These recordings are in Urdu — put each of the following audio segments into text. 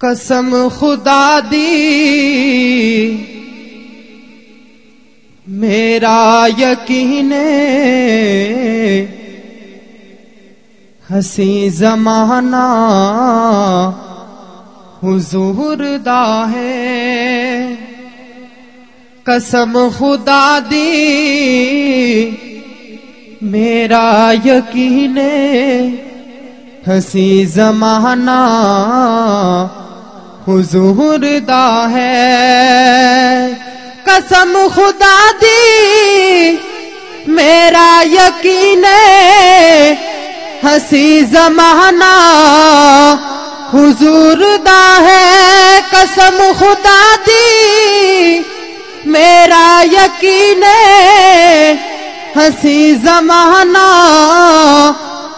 قسم خدا دی۔ میرا یقین ہسی زمانہ حضور دا ہے۔ قسم خدا دی۔ میرا یقین ہسی زمانہ حضور دا ہے۔ قسم خدا دی، میرا یقین ہنسی زمانہ حضور دا ہے۔ قسم خدا دی، میرا یقین ہنسی زمانہ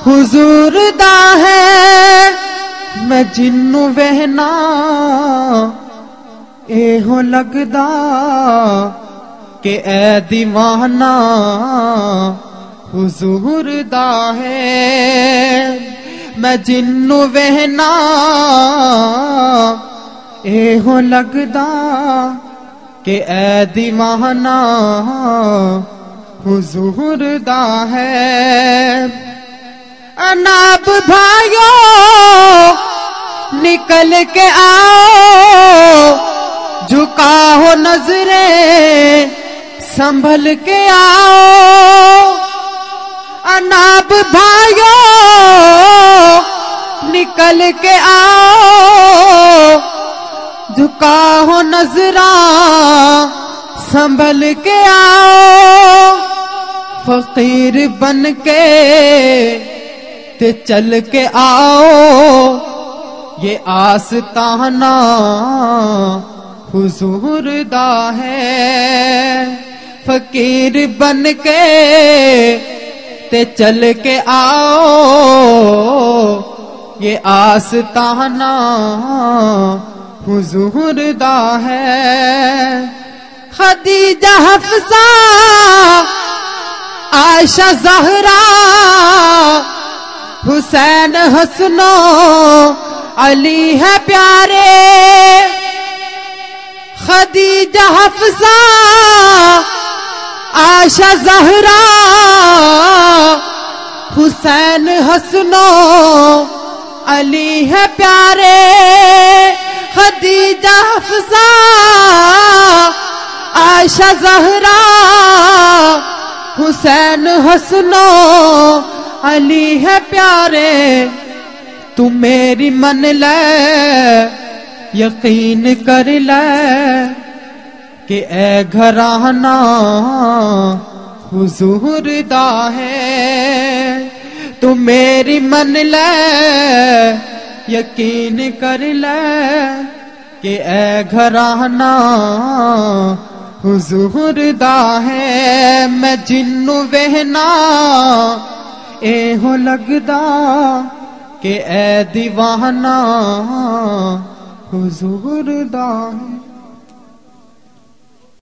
حضور دا ہے۔ میں جنو وہنا اے ہو لگدا کہ اے دیوانہ حضور دا ہے۔ میں جنو وہنا اے ہو لگدا کہ اے دیوانہ حضور دا ہے۔ اناب بھائیو، نکل کے آؤ۔ جھکا ہو نظریں، سنبھل کے آؤ۔ اناب بھائیو، نکل کے آؤ۔ جھکا ہو نظراں، سنبھل کے آؤ۔ فقیر بن کے تے چل کے آؤ، یہ آستانہ حضور دا ہے۔ فقیر بن کے تے چل کے آؤ، یہ آستانہ حضور دا ہے۔ خدیجہ حفظہ عائشہ زہرا حسین حسنو، علی ہے پیارے، خدیجہ حفظہ عائشہ زہرا، حسین حسنو، علی ہے پیارے، خدیجہ حفظہ عائشہ زہرا، حسین حسنو علی ہے پیارے تو میری من لے، یقین کر لے کہ اے گھرانا حضور دا ہے۔ تو میری من لے، یقین کر لے کہ اے گھرانا حضور دا ہے۔ میں جنو وہنا اے لگدا کہ اے دیوانہ حضور دا ہے